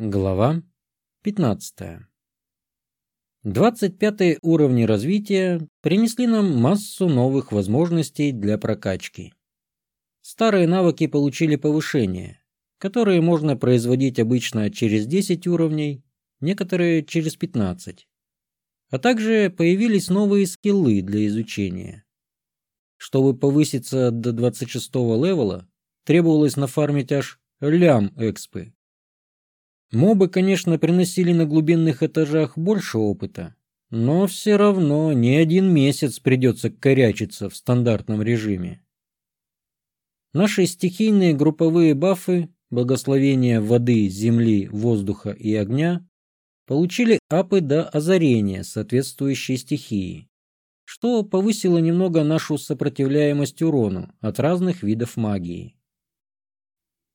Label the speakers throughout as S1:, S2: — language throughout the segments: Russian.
S1: Глава 15. 25 уровни развития принесли нам массу новых возможностей для прокачки. Старые навыки получили повышение, которые можно производить обычно через 10 уровней, некоторые через 15. А также появились новые скиллы для изучения. Чтобы повыситься до 26 левела, требовалось нафармить аж лям экспы Мобы, конечно, приносили на глубинных этажах больше опыта, но все равно не один месяц придется корячиться в стандартном режиме. Наши стихийные групповые бафы, благословения воды, земли, воздуха и огня, получили апы до озарения соответствующей стихии, что повысило немного нашу сопротивляемость урону от разных видов магии.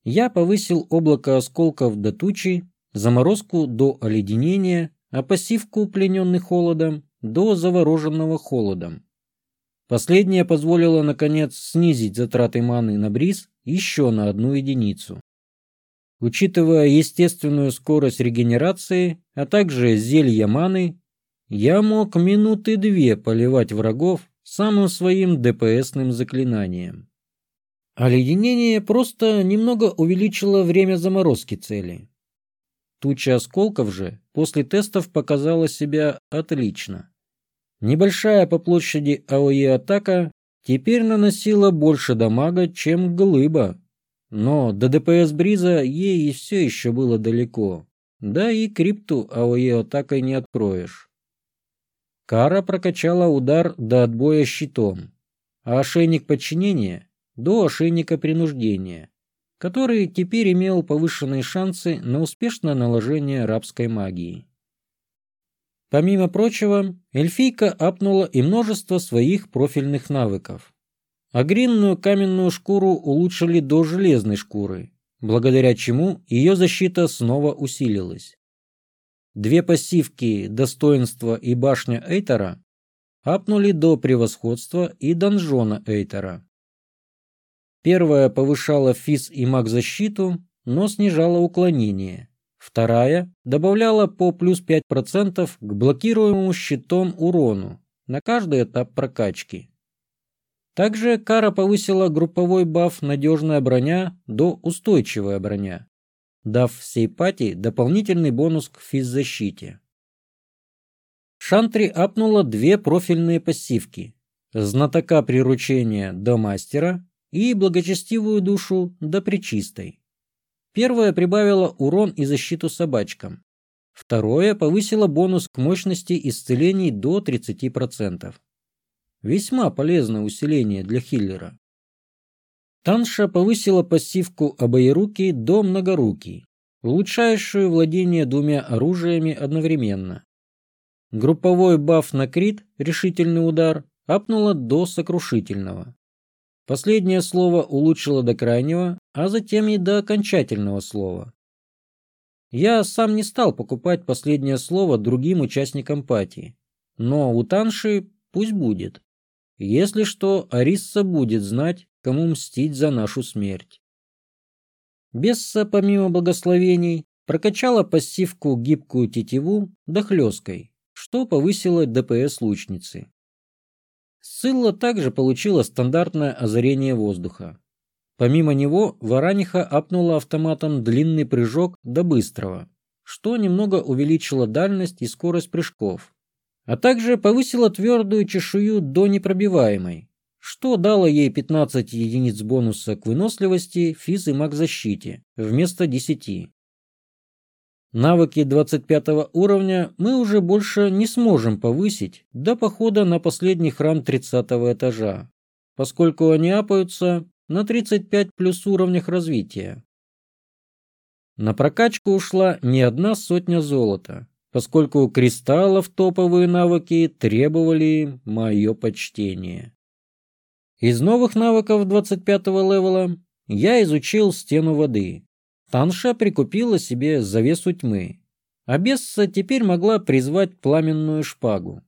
S1: Я повысил облако осколков до тучи, заморозку до оледенения, а пассивку, плененный холодом, до завороженного холодом. Последнее позволило, наконец, снизить затраты маны на бриз еще на одну единицу. Учитывая естественную скорость регенерации, а также зелья маны, я мог минуты две поливать врагов самым своим ДПСным заклинанием. Оледенение просто немного увеличило время заморозки цели. Туча осколков же после тестов показала себя отлично. Небольшая по площади АОЕ атака теперь наносила больше дамага, чем глыба. Но до ДПС Бриза ей все еще было далеко. Да и крипту АОЕ атакой не откроешь. Кара прокачала удар до отбоя щитом, а ошейник подчинения до ошейника принуждения, который теперь имел повышенные шансы на успешное наложение рабской магии. Помимо прочего, эльфийка апнула и множество своих профильных навыков. Агринную каменную шкуру улучшили до железной шкуры, благодаря чему ее защита снова усилилась. Две пассивки «Достоинство» и «Башня Эйтера» апнули до превосходства и донжона Эйтера. Первая повышала физ и маг-защиту, но снижала уклонение. Вторая добавляла по плюс 5% к блокируемому щитом урону на каждый этап прокачки. Также кара повысила групповой баф «Надежная броня» до «Устойчивая броня», дав всей пати дополнительный бонус к физзащите. Шантри апнула две профильные пассивки – знатока приручения до мастера и благочестивую душу до причистой. Первое прибавило урон и защиту собачкам. Второе повысило бонус к мощности исцелений до 30%. Весьма полезное усиление для хиллера. Танша повысила пассивку обоеруки до многоруки, улучшающую владение двумя оружиями одновременно. Групповой баф на крит, решительный удар, апнула до сокрушительного. Последнее слово улучшило до крайнего, а затем и до окончательного слова. Я сам не стал покупать последнее слово другим участникам пати, но у Танши пусть будет. Если что, Арисса будет знать, кому мстить за нашу смерть. Бесса, помимо благословений, прокачала пассивку гибкую тетиву дохлёсткой, что повысило ДПС лучницы. Сылла также получила стандартное озарение воздуха. Помимо него, Вараниха апнула автоматом длинный прыжок до быстрого, что немного увеличило дальность и скорость прыжков, а также повысила твердую чешую до непробиваемой, что дало ей 15 единиц бонуса к выносливости, физ и маг защите вместо 10. Навыки 25 уровня мы уже больше не сможем повысить до похода на последний храм 30 этажа, поскольку они апаются на 35 плюс уровнях развития. На прокачку ушла не одна сотня золота, поскольку кристаллов топовые навыки требовали мое почтение. Из новых навыков 25 левела я изучил стену воды, Танша прикупила себе завесу тьмы, а Бесса теперь могла призвать пламенную шпагу.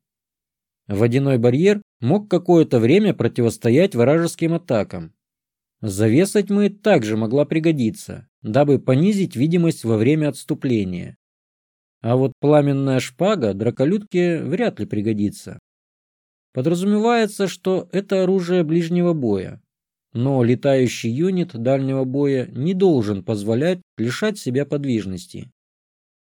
S1: Водяной барьер мог какое-то время противостоять вражеским атакам. Завеса тьмы также могла пригодиться, дабы понизить видимость во время отступления. А вот пламенная шпага драколюдке вряд ли пригодится. Подразумевается, что это оружие ближнего боя, но летающий юнит дальнего боя не должен позволять лишать себя подвижности.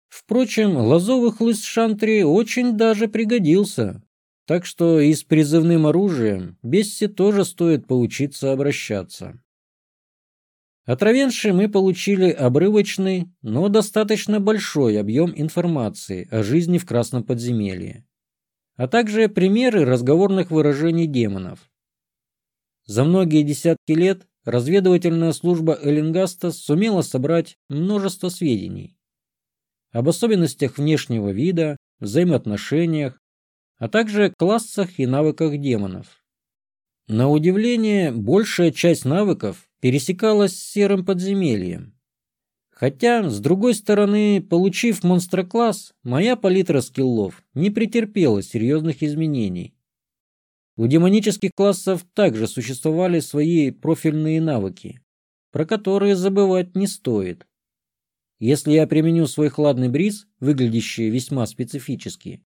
S1: Впрочем, лазовый хлыст Шантри очень даже пригодился, так что и с призывным оружием Бесси тоже стоит поучиться обращаться. От Равенши мы получили обрывочный, но достаточно большой объем информации о жизни в Красном подземелье, а также примеры разговорных выражений демонов. За многие десятки лет разведывательная служба Эллингаста сумела собрать множество сведений об особенностях внешнего вида, взаимоотношениях, а также классах и навыках демонов. На удивление, большая часть навыков пересекалась с серым подземельем. Хотя, с другой стороны, получив монстрокласс, моя палитра скиллов не претерпела серьезных изменений. У демонических классов также существовали свои профильные навыки, про которые забывать не стоит. Если я применю свой хладный бриз, выглядящий весьма специфически,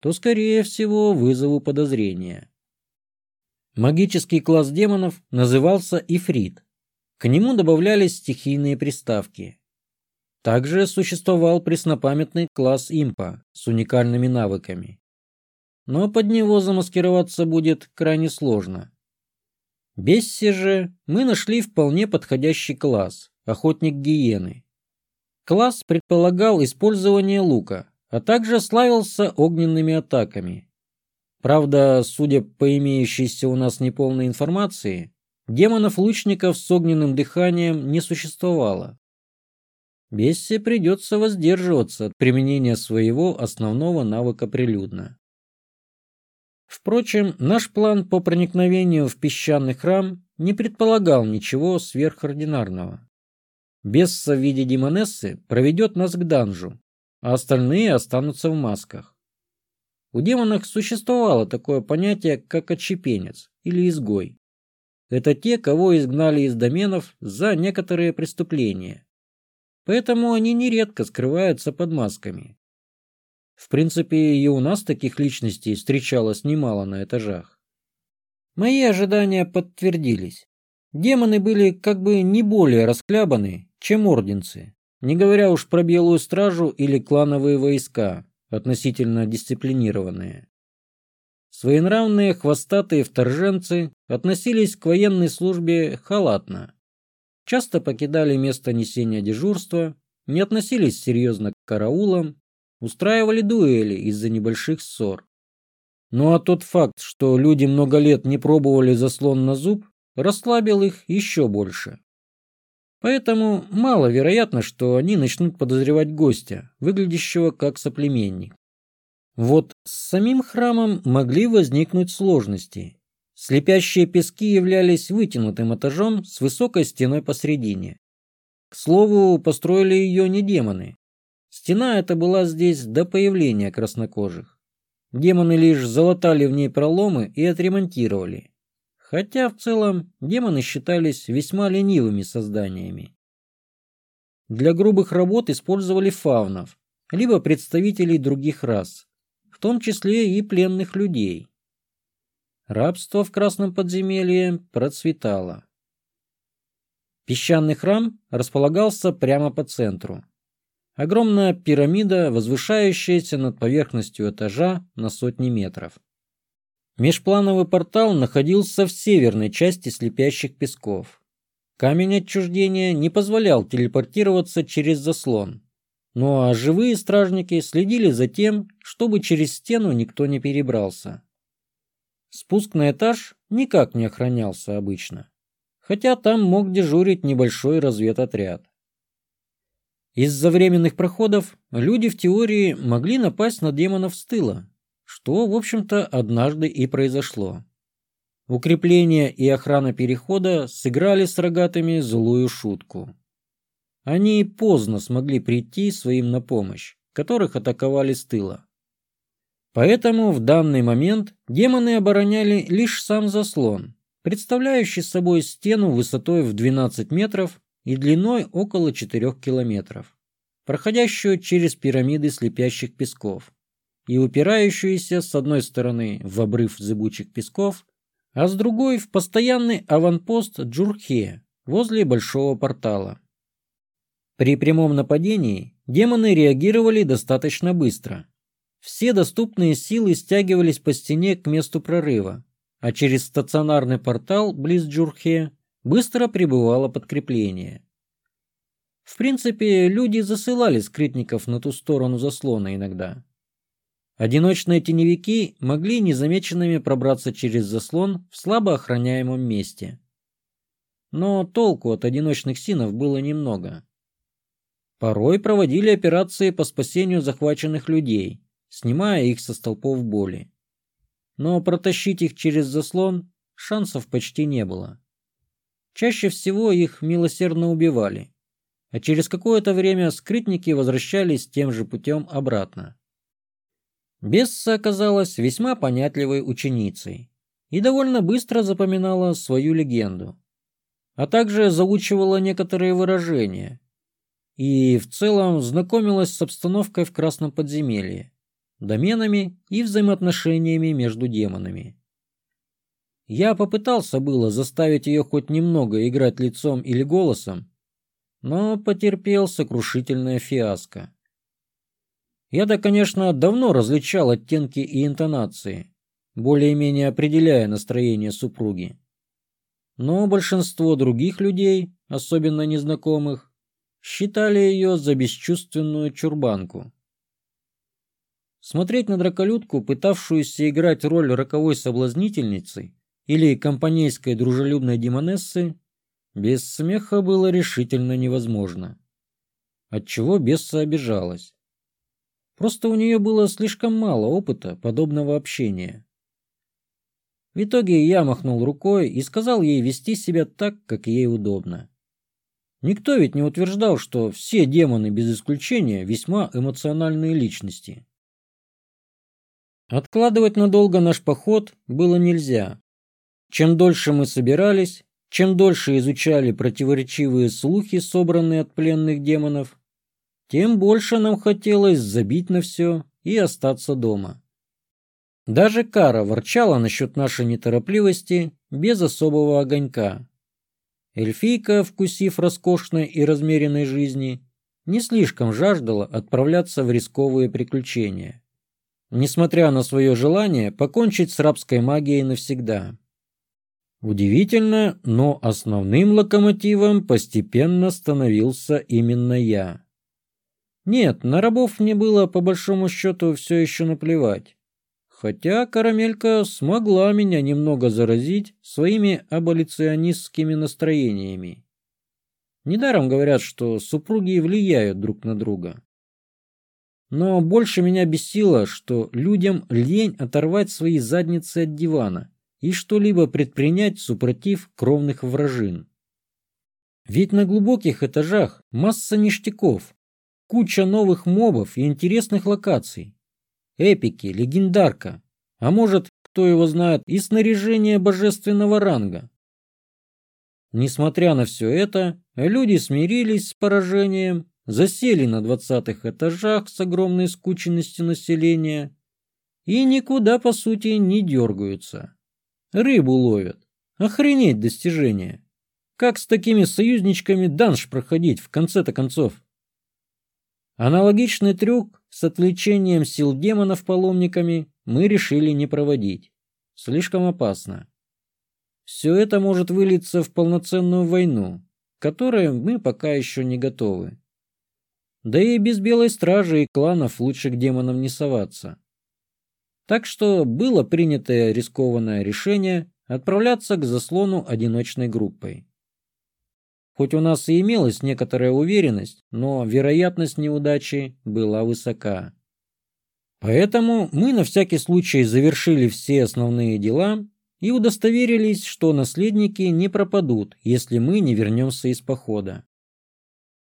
S1: то, скорее всего, вызову подозрения. Магический класс демонов назывался Ифрит. К нему добавлялись стихийные приставки. Также существовал преснопамятный класс импа с уникальными навыками. Но под него замаскироваться будет крайне сложно. Бесси же мы нашли вполне подходящий класс – охотник гиены. Класс предполагал использование лука, а также славился огненными атаками. Правда, судя по имеющейся у нас неполной информации, демонов-лучников с огненным дыханием не существовало. Бессе придется воздерживаться от применения своего основного навыка прилюдно. Впрочем, наш план по проникновению в песчаный храм не предполагал ничего сверхординарного. Бесса в виде демонессы проведет нас к данжу, а остальные останутся в масках. У демонов существовало такое понятие, как отщепенец или изгой. Это те, кого изгнали из доменов за некоторые преступления. Поэтому они нередко скрываются под масками. В принципе, и у нас таких личностей встречалось немало на этажах. Мои ожидания подтвердились. Демоны были как бы не более расклябаны, чем орденцы, не говоря уж про Белую Стражу или клановые войска, относительно дисциплинированные. Своенравные хвостатые вторженцы относились к военной службе халатно. Часто покидали место несения дежурства, не относились серьезно к караулам, устраивали дуэли из-за небольших ссор. Ну а тот факт, что люди много лет не пробовали заслон на зуб, расслабил их еще больше. Поэтому маловероятно, что они начнут подозревать гостя, выглядящего как соплеменник. Вот с самим храмом могли возникнуть сложности. Слепящие пески являлись вытянутым этажом с высокой стеной посредине. К слову, построили ее не демоны. Стена эта была здесь до появления краснокожих. Демоны лишь залатали в ней проломы и отремонтировали. Хотя в целом демоны считались весьма ленивыми созданиями. Для грубых работ использовали фавнов, либо представителей других рас, в том числе и пленных людей. Рабство в Красном подземелье процветало. Песчаный храм располагался прямо по центру. Огромная пирамида, возвышающаяся над поверхностью этажа на сотни метров. Межплановый портал находился в северной части слепящих песков. Камень отчуждения не позволял телепортироваться через заслон. Ну а живые стражники следили за тем, чтобы через стену никто не перебрался. Спуск на этаж никак не охранялся обычно, хотя там мог дежурить небольшой разведотряд. Из-за временных проходов люди в теории могли напасть на демонов с тыла, что, в общем-то, однажды и произошло. Укрепление и охрана перехода сыграли с рогатыми злую шутку. Они поздно смогли прийти своим на помощь, которых атаковали с тыла. Поэтому в данный момент демоны обороняли лишь сам заслон, представляющий собой стену высотой в 12 метров и длиной около 4 километров, проходящую через пирамиды слепящих песков и упирающуюся с одной стороны в обрыв зыбучих песков, а с другой в постоянный аванпост Джурхе возле большого портала. При прямом нападении демоны реагировали достаточно быстро. Все доступные силы стягивались по стене к месту прорыва, а через стационарный портал близ Джурхе быстро прибывало подкрепление. В принципе, люди засылали скрытников на ту сторону заслона иногда. Одиночные теневики могли незамеченными пробраться через заслон в слабо охраняемом месте. Но толку от одиночных синов было немного. Порой проводили операции по спасению захваченных людей, снимая их со столпов боли. Но протащить их через заслон шансов почти не было. Чаще всего их милосердно убивали, а через какое-то время скрытники возвращались тем же путем обратно. Бесса оказалась весьма понятливой ученицей и довольно быстро запоминала свою легенду, а также заучивала некоторые выражения и в целом знакомилась с обстановкой в Красном подземелье, доменами и взаимоотношениями между демонами. Я попытался было заставить ее хоть немного играть лицом или голосом, но потерпел сокрушительное фиаско. Я-то, конечно, давно различал оттенки и интонации, более-менее определяя настроение супруги. Но большинство других людей, особенно незнакомых, считали ее за бесчувственную чурбанку. Смотреть на драколюдку, пытавшуюся играть роль роковой соблазнительницы, или компанейской дружелюбной демонессы, без смеха было решительно невозможно. Отчего Бесса обижалась. Просто у нее было слишком мало опыта подобного общения. В итоге я махнул рукой и сказал ей вести себя так, как ей удобно. Никто ведь не утверждал, что все демоны без исключения весьма эмоциональные личности. Откладывать надолго наш поход было нельзя, чем дольше мы собирались, чем дольше изучали противоречивые слухи, собранные от пленных демонов, тем больше нам хотелось забить на все и остаться дома. Даже Кара ворчала насчет нашей неторопливости без особого огонька. Эльфийка, вкусив роскошной и размеренной жизни, не слишком жаждала отправляться в рисковые приключения, несмотря на свое желание покончить с рабской магией навсегда. Удивительно, но основным локомотивом постепенно становился именно я. Нет, на рабов мне было по большому счету все еще наплевать. Хотя карамелька смогла меня немного заразить своими аболиционистскими настроениями. Недаром говорят, что супруги влияют друг на друга. Но больше меня бесило, что людям лень оторвать свои задницы от дивана и что-либо предпринять супротив кровных вражин. Ведь на глубоких этажах масса ништяков, куча новых мобов и интересных локаций. Эпики, легендарка, а может, кто его знает, и снаряжение божественного ранга. Несмотря на все это, люди смирились с поражением, засели на двадцатых этажах с огромной скученностью населения и никуда, по сути, не дергаются. Рыбу ловят. Охренеть достижение. Как с такими союзничками данж проходить в конце-то концов? Аналогичный трюк с отвлечением сил демонов паломниками мы решили не проводить. Слишком опасно. Все это может вылиться в полноценную войну, к которой мы пока еще не готовы. Да и без белой стражи и кланов лучше к демонам не соваться. Так что было принято рискованное решение отправляться к заслону одиночной группой. Хоть у нас и имелась некоторая уверенность, но вероятность неудачи была высока. Поэтому мы на всякий случай завершили все основные дела и удостоверились, что наследники не пропадут, если мы не вернемся из похода.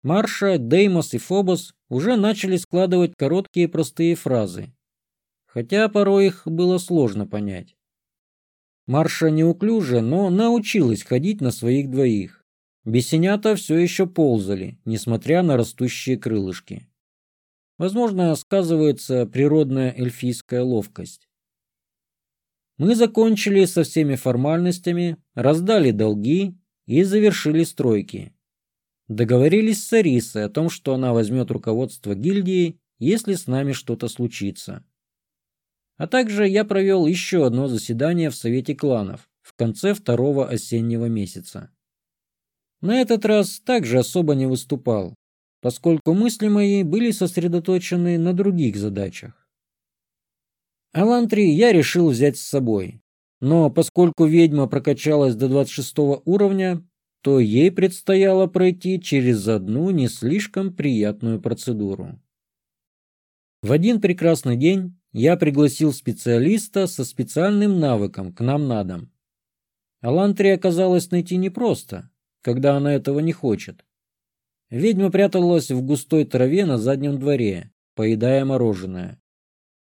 S1: Марша, Деймос и Фобос уже начали складывать короткие простые фразы, хотя порой их было сложно понять. Марша неуклюже, но научилась ходить на своих двоих, бесенята все еще ползали, несмотря на растущие крылышки. Возможно, сказывается природная эльфийская ловкость. Мы закончили со всеми формальностями, раздали долги и завершили стройки. Договорились с Арисой о том, что она возьмет руководство гильдии, если с нами что-то случится. А также я провел еще одно заседание в Совете кланов в конце второго осеннего месяца. На этот раз также особо не выступал, поскольку мысли мои были сосредоточены на других задачах. Алантри я решил взять с собой, но поскольку ведьма прокачалась до 26 уровня, то ей предстояло пройти через одну не слишком приятную процедуру. В один прекрасный день я пригласил специалиста со специальным навыком к нам на дом. Алантри оказалось найти непросто, когда она этого не хочет. Ведьма пряталась в густой траве на заднем дворе, поедая мороженое.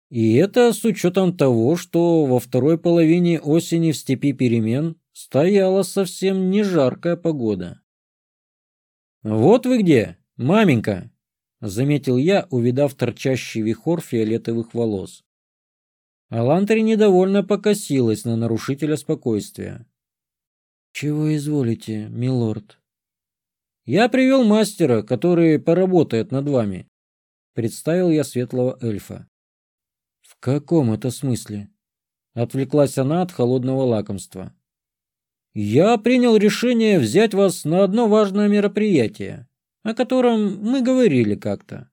S1: И это с учетом того, что во второй половине осени в степи перемен стояла совсем не жаркая погода. «Вот вы где, маменька!» — заметил я, увидав торчащий вихор фиолетовых волос. Алантри недовольно покосилась на нарушителя спокойствия. «Чего изволите, милорд?» «Я привел мастера, который поработает над вами», — представил я светлого эльфа. «В каком это смысле?» — отвлеклась она от холодного лакомства. «Я принял решение взять вас на одно важное мероприятие, о котором мы говорили как-то.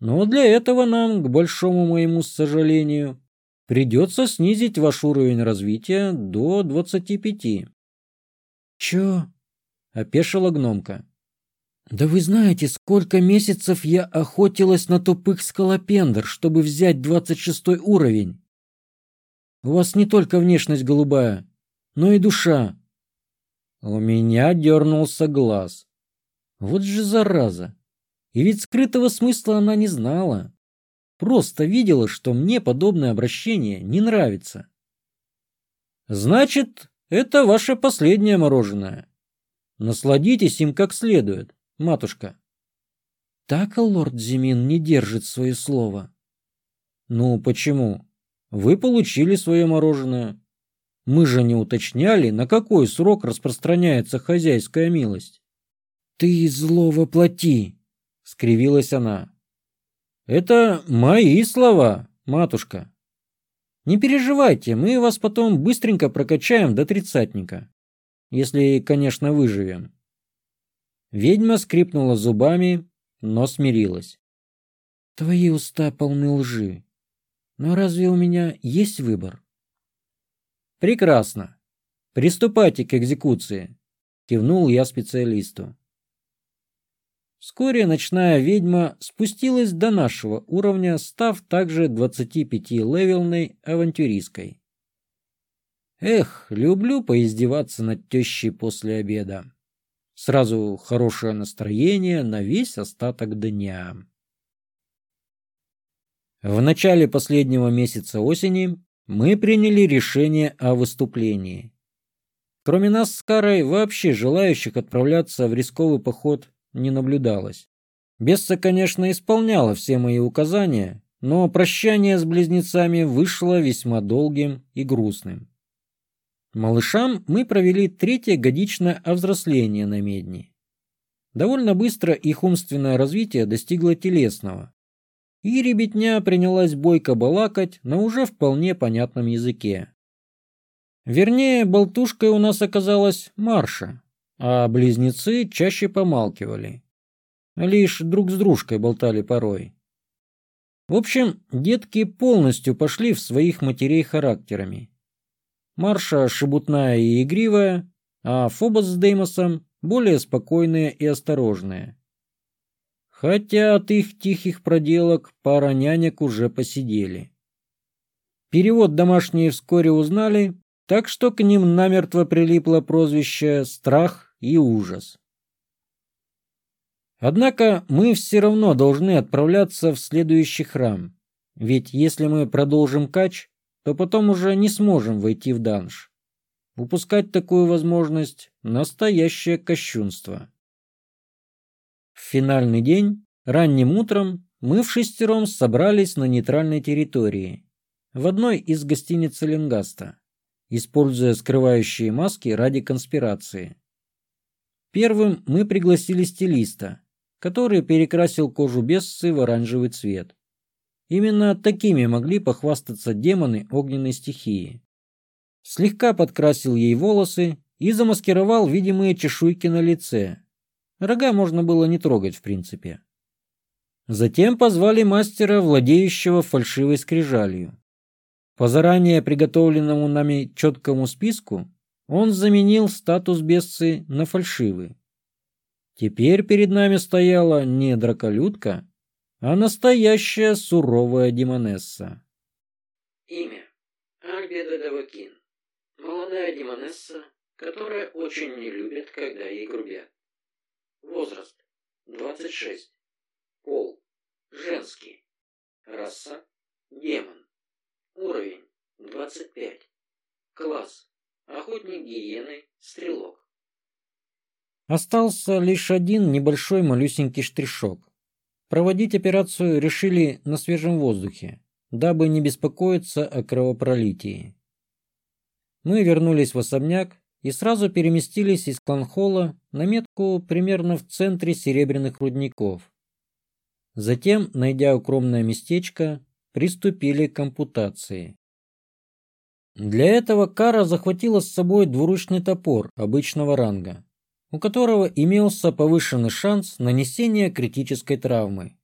S1: Но для этого нам, к большому моему сожалению, придется снизить ваш уровень развития до двадцати пяти. «Чё?» — опешила гномка. «Да вы знаете, сколько месяцев я охотилась на тупых скалопендр, чтобы взять двадцать шестой уровень? У вас не только внешность голубая, но и душа». У меня дернулся глаз. Вот же зараза! И ведь скрытого смысла она не знала. Просто видела, что мне подобное обращение не нравится. «Значит, это ваше последнее мороженое. Насладитесь им как следует, матушка. Так лорд Зимин не держит свое слово. Ну, почему? Вы получили свое мороженое. Мы же не уточняли, на какой срок распространяется хозяйская милость. Ты зло воплоти, скривилась она. Это мои слова, матушка. Не переживайте, мы вас потом быстренько прокачаем до тридцатника. Если, конечно, выживем. Ведьма скрипнула зубами, но смирилась. Твои уста полны лжи. Но разве у меня есть выбор? Прекрасно. Приступайте к экзекуции, кивнул я специалисту. Вскоре ночная ведьма спустилась до нашего уровня, став также 25-левелной авантюристкой. Эх, люблю поиздеваться над тещей после обеда. Сразу хорошее настроение на весь остаток дня. В начале последнего месяца осени мы приняли решение о выступлении. Кроме нас с Карой, вообще желающих отправляться в рисковый поход не наблюдалось. Бесса, конечно, исполняла все мои указания, но прощание с близнецами вышло весьма долгим и грустным. Малышам мы провели третье годичное овзросление на медне. Довольно быстро их умственное развитие достигло телесного, и ребятня принялась бойко балакать на уже вполне понятном языке. Вернее, болтушкой у нас оказалась Марша, а близнецы чаще помалкивали. Лишь друг с дружкой болтали порой. В общем, детки полностью пошли в своих матерей характерами. Марша шебутная и игривая, а Фобос с Деймосом более спокойные и осторожные. Хотя от их тихих проделок пара нянек уже посидели. Перевод домашние вскоре узнали, так что к ним намертво прилипло прозвище «Страх и ужас. Однако мы все равно должны отправляться в следующий храм, ведь если мы продолжим кач, то потом уже не сможем войти в данж. Упускать такую возможность – настоящее кощунство. В финальный день, ранним утром, мы в шестером собрались на нейтральной территории, в одной из гостиниц Ленгаста, используя скрывающие маски ради конспирации. Первым мы пригласили стилиста, который перекрасил кожу Бессы в оранжевый цвет. Именно такими могли похвастаться демоны огненной стихии. Слегка подкрасил ей волосы и замаскировал видимые чешуйки на лице. Рога можно было не трогать в принципе. Затем позвали мастера, владеющего фальшивой скрижалью. По заранее приготовленному нами четкому списку он заменил статус бесцы на фальшивый. Теперь перед нами стояла не драколюдка, а настоящая суровая демонесса.
S2: Имя. Альбеда Давакин. Молодая демонесса, которая очень не любит, когда ей грубят. Возраст. 26. Пол. Женский. Раса. Демон. Уровень. 25. Класс. Охотник гиены. Стрелок.
S1: Остался лишь один небольшой малюсенький штришок. Проводить операцию решили на свежем воздухе, дабы не беспокоиться о кровопролитии. Мы вернулись в особняк и сразу переместились из кланхола на метку примерно в центре серебряных рудников. Затем, найдя укромное местечко, приступили к ампутации. Для этого Кара захватила с собой двуручный топор обычного ранга, у которого имелся повышенный шанс нанесения критической травмы.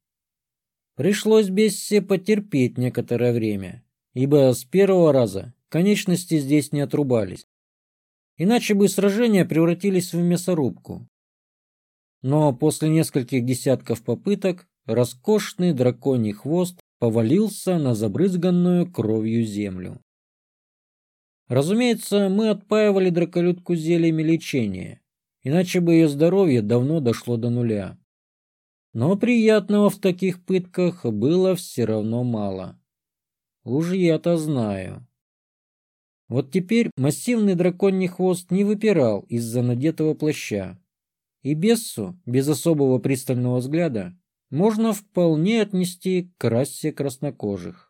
S1: Пришлось Бессе потерпеть некоторое время, ибо с первого раза конечности здесь не отрубались. Иначе бы сражения превратились в мясорубку. Но после нескольких десятков попыток роскошный драконий хвост повалился на забрызганную кровью землю. Разумеется, мы отпаивали драколюдку зельями лечения, иначе бы ее здоровье давно дошло до нуля. Но приятного в таких пытках было все равно мало. Уж я-то знаю. Вот теперь массивный драконий хвост не выпирал из-за надетого плаща. И Бессу, без особого пристального взгляда, можно вполне отнести к расе краснокожих.